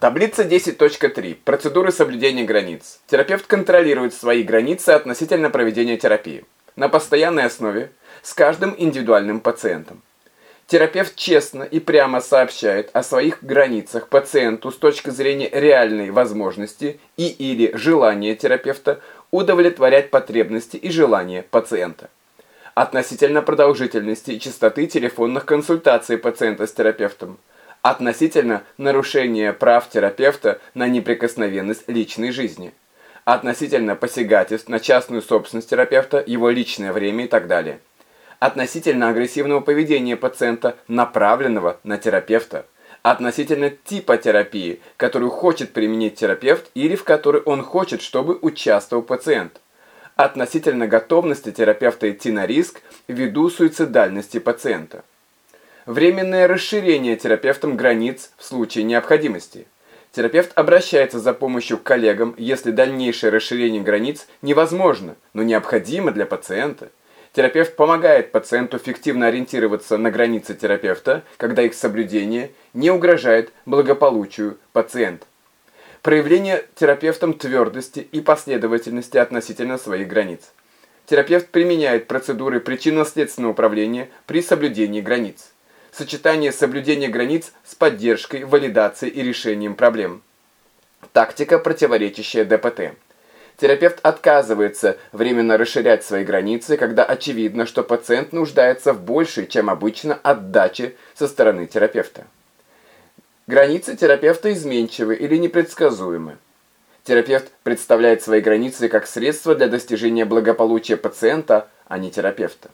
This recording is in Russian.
Таблица 10.3. Процедуры соблюдения границ. Терапевт контролирует свои границы относительно проведения терапии. На постоянной основе с каждым индивидуальным пациентом. Терапевт честно и прямо сообщает о своих границах пациенту с точки зрения реальной возможности и или желания терапевта удовлетворять потребности и желания пациента. Относительно продолжительности и частоты телефонных консультаций пациента с терапевтом относительно нарушения прав терапевта на неприкосновенность личной жизни, относительно посягательств на частную собственность терапевта, его личное время и так далее, относительно агрессивного поведения пациента, направленного на терапевта, относительно типа терапии, которую хочет применить терапевт или в которой он хочет, чтобы участвовал пациент, относительно готовности терапевта идти на риск ввиду суицидальности пациента. Временное расширение терапевтом границ в случае необходимости. Терапевт обращается за помощью к коллегам, если дальнейшее расширение границ невозможно, но необходимо для пациента. Терапевт помогает пациенту эффективно ориентироваться на границы терапевта, когда их соблюдение не угрожает благополучию пациента. Проявление терапевтом твердости и последовательности относительно своих границ. Терапевт применяет процедуры причинно-следственного управления при соблюдении границ сочетание соблюдения границ с поддержкой, валидацией и решением проблем. Тактика, противоречащая ДПТ. Терапевт отказывается временно расширять свои границы, когда очевидно, что пациент нуждается в большей, чем обычно, отдаче со стороны терапевта. Границы терапевта изменчивы или непредсказуемы. Терапевт представляет свои границы как средство для достижения благополучия пациента, а не терапевта.